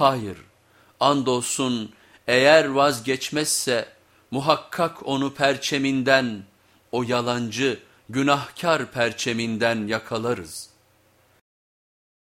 Hayır, andolsun eğer vazgeçmezse muhakkak onu perçeminden, o yalancı, günahkar perçeminden yakalarız.''